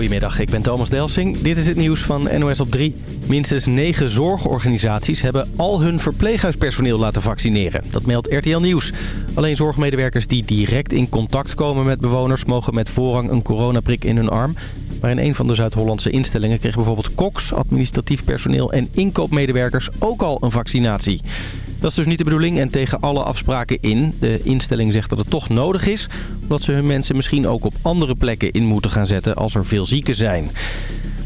Goedemiddag, ik ben Thomas Delsing. Dit is het nieuws van NOS op 3. Minstens negen zorgorganisaties hebben al hun verpleeghuispersoneel laten vaccineren. Dat meldt RTL Nieuws. Alleen zorgmedewerkers die direct in contact komen met bewoners... mogen met voorrang een coronaprik in hun arm. Maar in een van de Zuid-Hollandse instellingen kregen bijvoorbeeld koks, administratief personeel en inkoopmedewerkers ook al een vaccinatie. Dat is dus niet de bedoeling en tegen alle afspraken in. De instelling zegt dat het toch nodig is, omdat ze hun mensen misschien ook op andere plekken in moeten gaan zetten als er veel zieken zijn.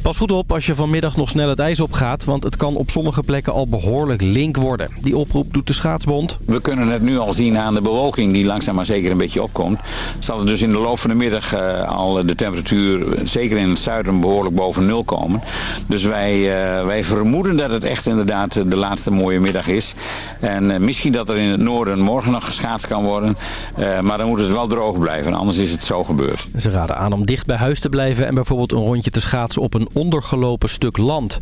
Pas goed op als je vanmiddag nog snel het ijs opgaat, want het kan op sommige plekken al behoorlijk link worden. Die oproep doet de Schaatsbond. We kunnen het nu al zien aan de bewolking die langzaam maar zeker een beetje opkomt. Zal er dus in de loop van de middag uh, al de temperatuur, zeker in het zuiden, behoorlijk boven nul komen. Dus wij, uh, wij vermoeden dat het echt inderdaad de laatste mooie middag is. En uh, misschien dat er in het noorden morgen nog geschaatst kan worden. maar dan moet het wel droog blijven, anders is het zo gebeurd. Ze raden aan om dicht bij huis te blijven en bijvoorbeeld een rondje te schaatsen op een ondergelopen stuk land.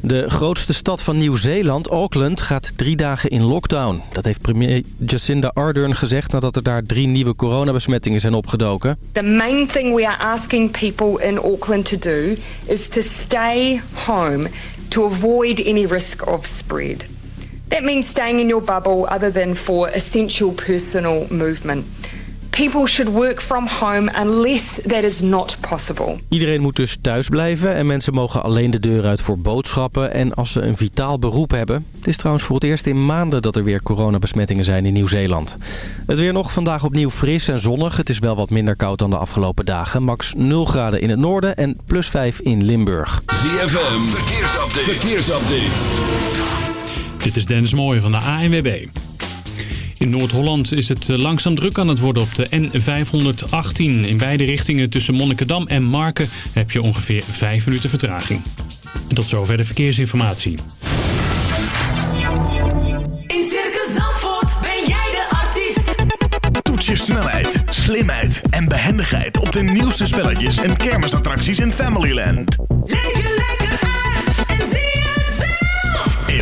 De grootste stad van Nieuw-Zeeland, Auckland, gaat drie dagen in lockdown. Dat heeft premier Jacinda Ardern gezegd nadat er daar drie nieuwe coronabesmettingen zijn opgedoken. The main thing we are asking people in Auckland to do is to stay home to avoid any risk of spread. That means staying in your bubble other than for essential personal movement. People should work from home unless that is not possible. Iedereen moet dus thuis blijven en mensen mogen alleen de deur uit voor boodschappen en als ze een vitaal beroep hebben. Het is trouwens voor het eerst in maanden dat er weer coronabesmettingen zijn in Nieuw-Zeeland. Het weer nog vandaag opnieuw fris en zonnig. Het is wel wat minder koud dan de afgelopen dagen. Max 0 graden in het noorden en plus 5 in Limburg. ZFM, verkeersupdate. verkeersupdate. Dit is Dennis Mooij van de ANWB. In Noord-Holland is het eh, langzaam druk aan het worden op de N518. In beide richtingen tussen Monnikendam en Marken heb je ongeveer 5 minuten vertraging. En tot zover de verkeersinformatie. In Circus Zandvoort ben jij de artiest. Toets je snelheid, slimheid en behendigheid op de nieuwste spelletjes en kermisattracties in Familyland. Leef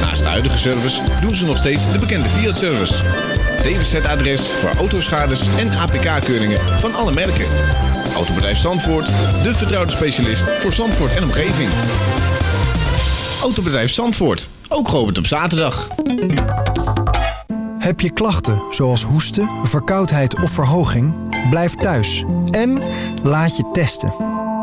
Naast de huidige service doen ze nog steeds de bekende Fiat-service. DWZ-adres voor autoschades en APK-keuringen van alle merken. Autobedrijf Zandvoort, de vertrouwde specialist voor Zandvoort en omgeving. Autobedrijf Zandvoort, ook geopend op zaterdag. Heb je klachten zoals hoesten, verkoudheid of verhoging? Blijf thuis en laat je testen.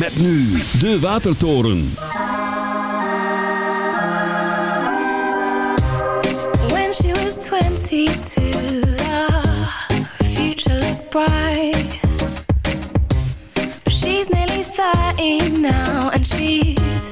Met nu de Watertoren. When she was 22, the future looked bright. But she's nearly 30 now, and she's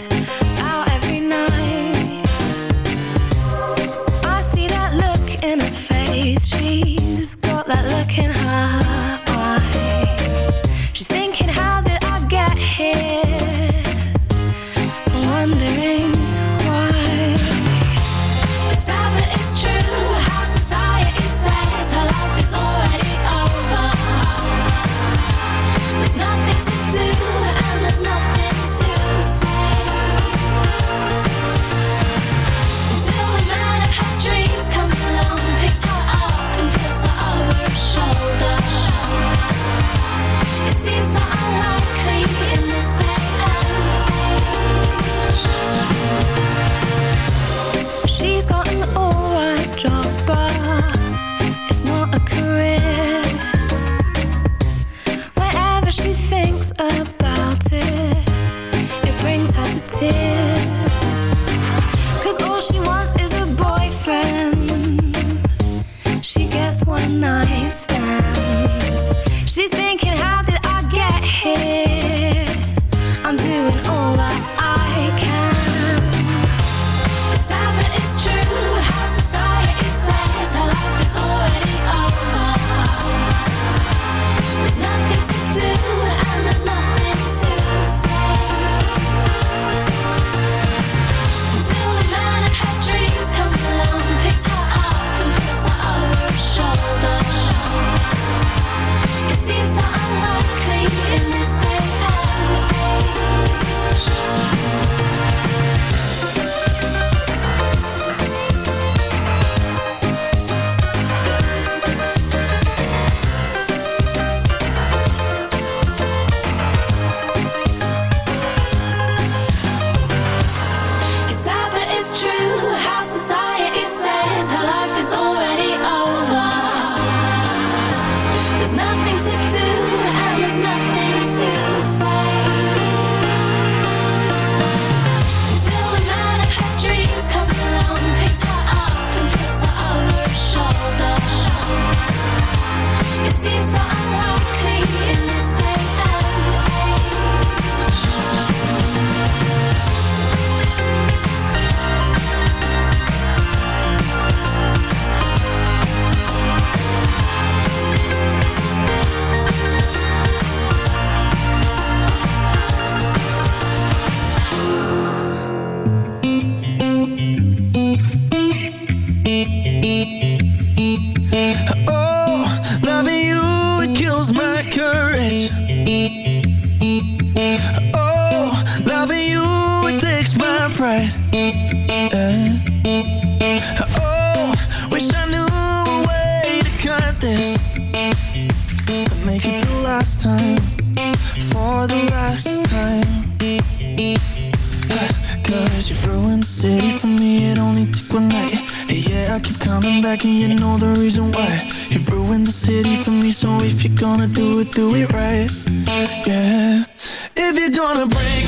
you're gonna break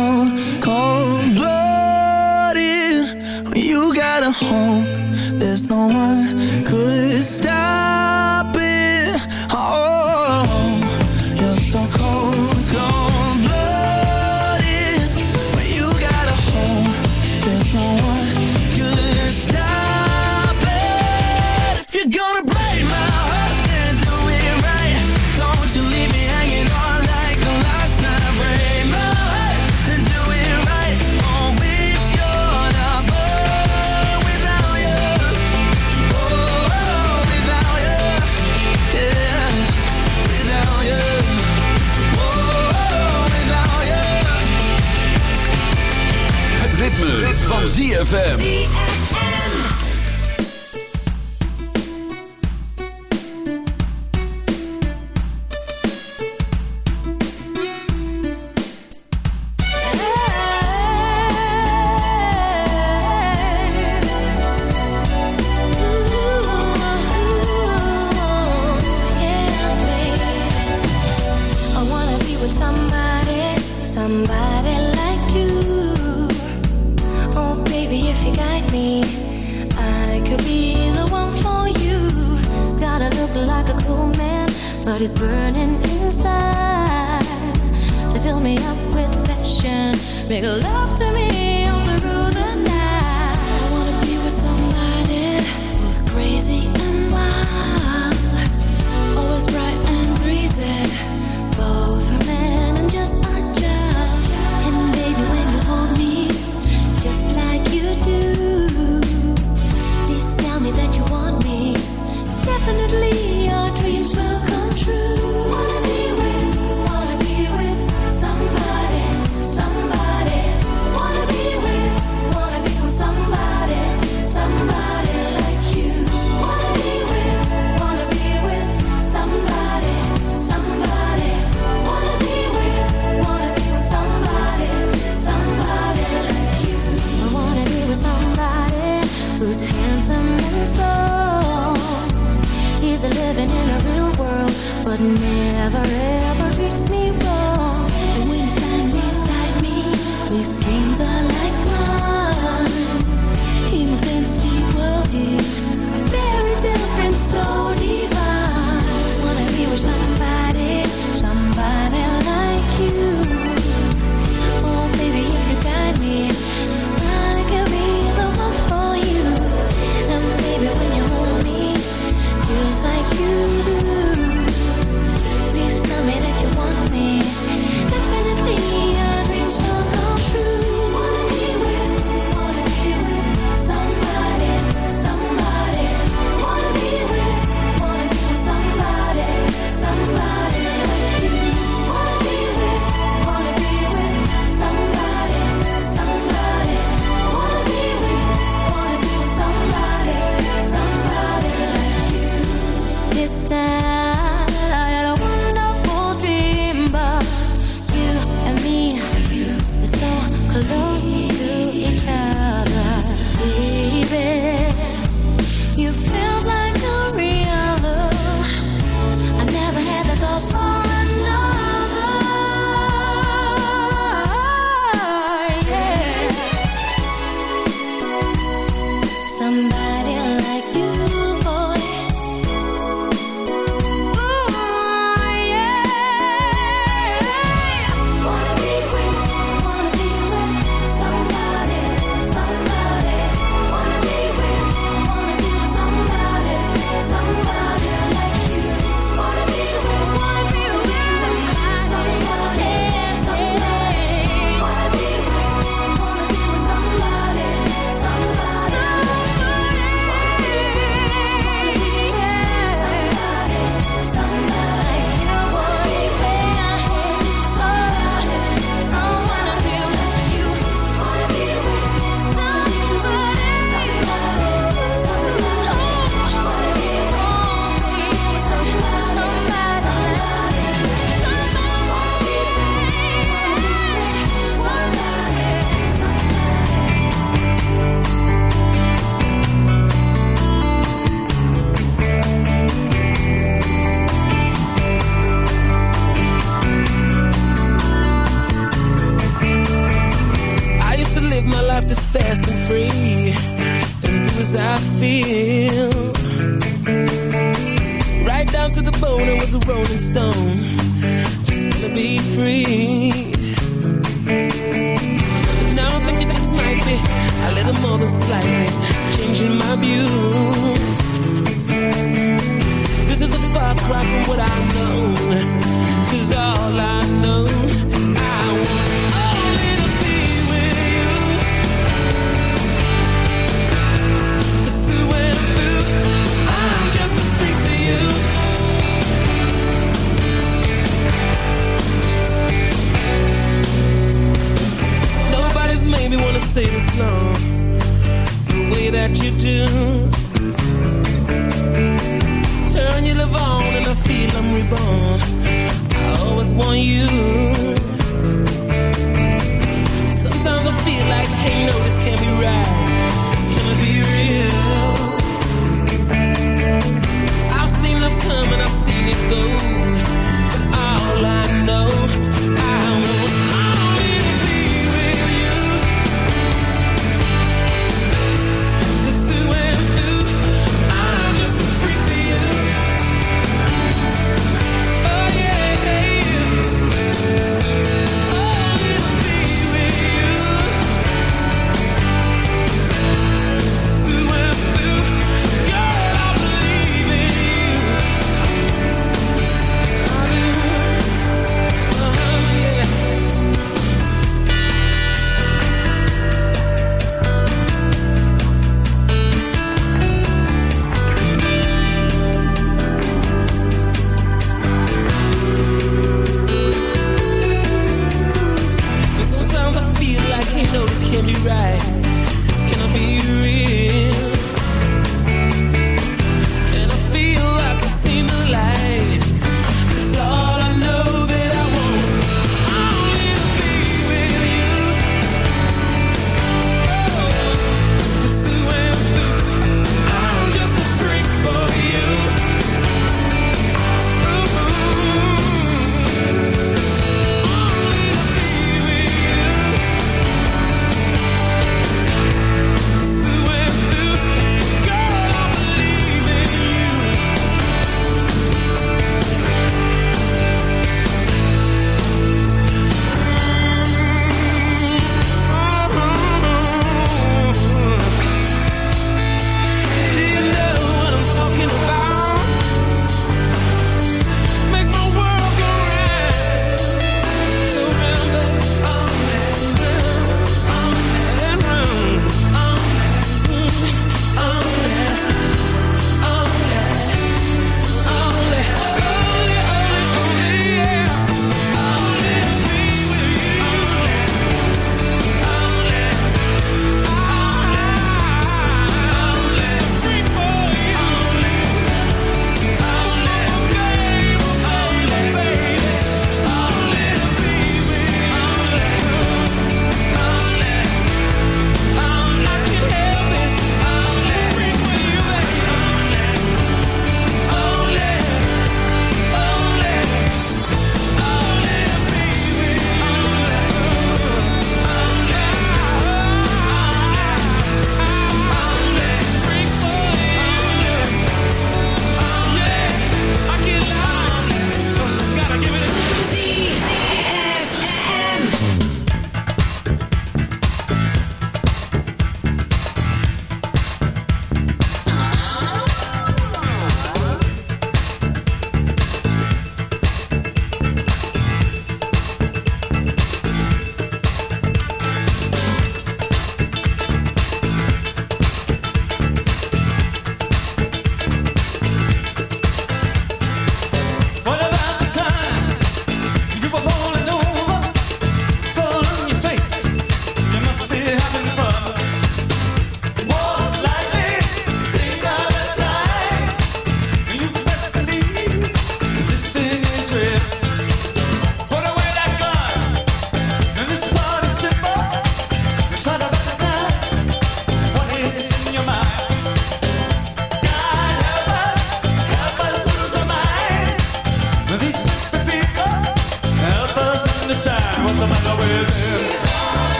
cold ZFM. soul. He's living in a real world, but never ever treats me wrong. And when he's not beside me, his dreams are like mine. In my fantasy world, is a very different story.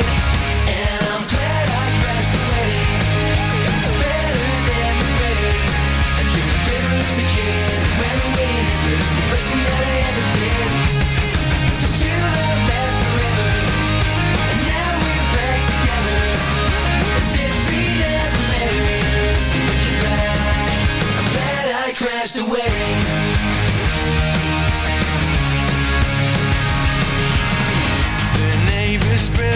mine.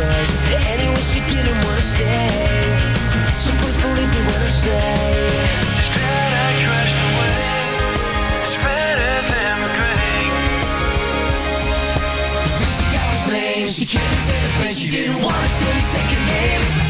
Cause anyway she didn't wanna stay So please believe me when I say It's better away. It's better than When she got his name She couldn't take the pain She didn't wanna say the second name.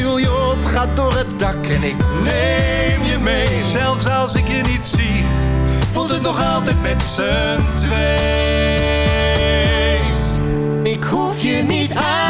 Je op, ga door het dak en ik Neem je mee, zelfs als ik je niet zie, voelt het nog altijd met z'n twee. Ik hoef je niet uit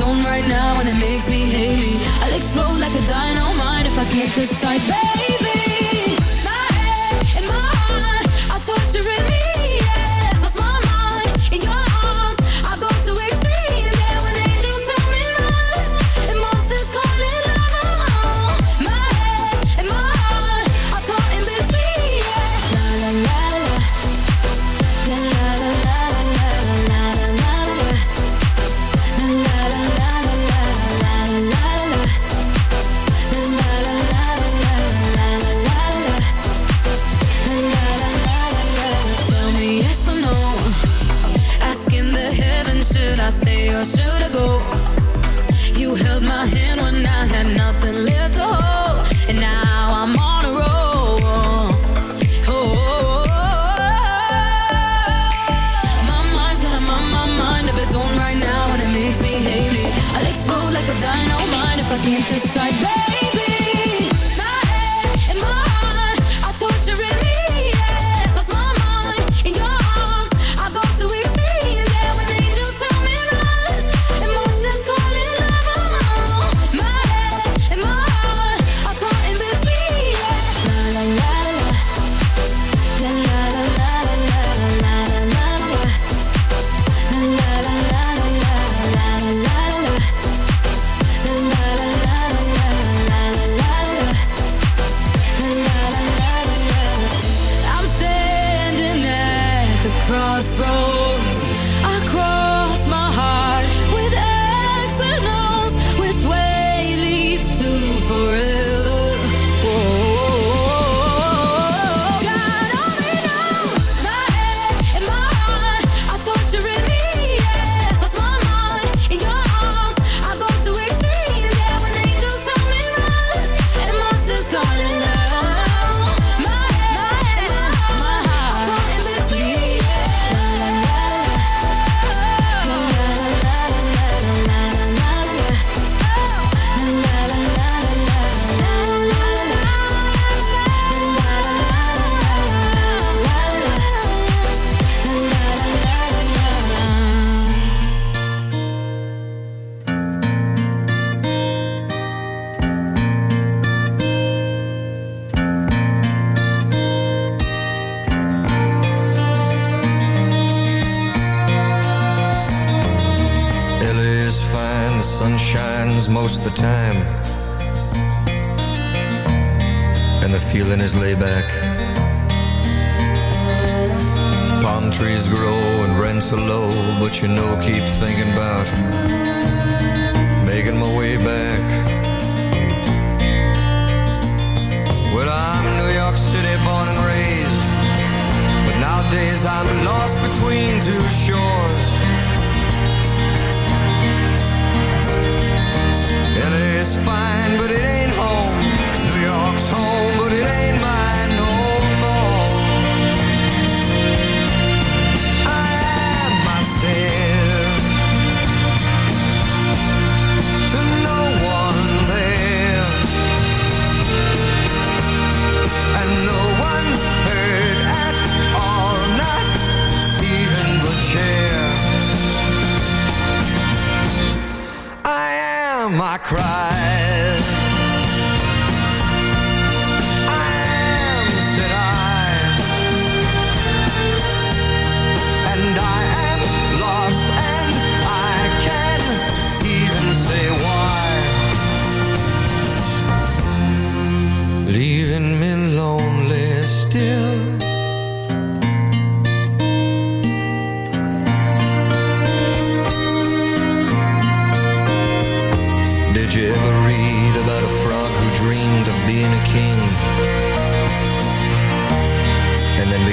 of right now, and it makes me hate me. I'll explode like a dynamite if I can't decide, baby. my cries.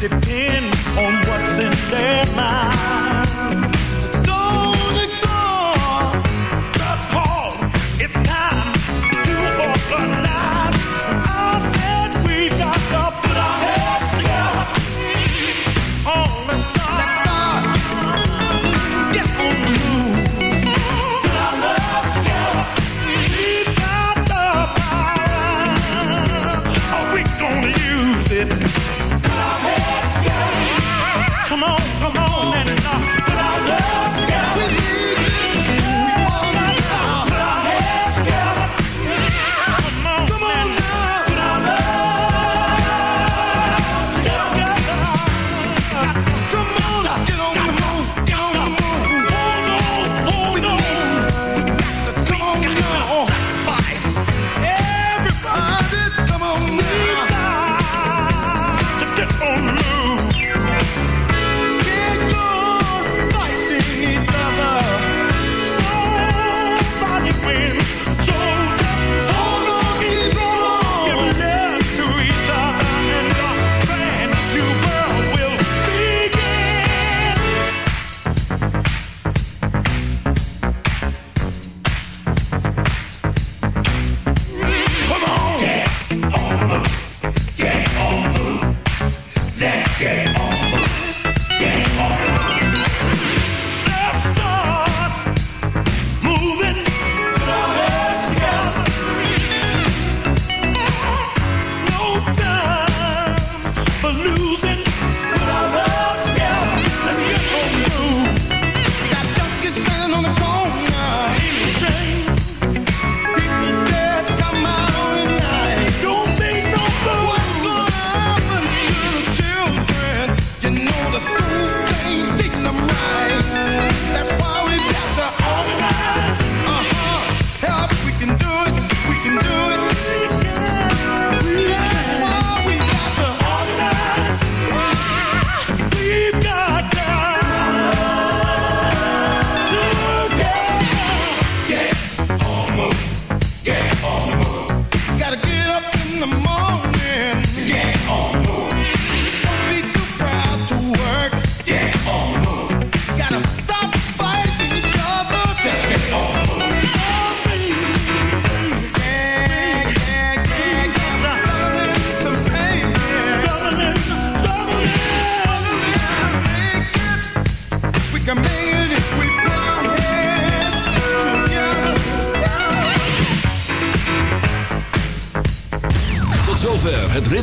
depend on what's in their mind.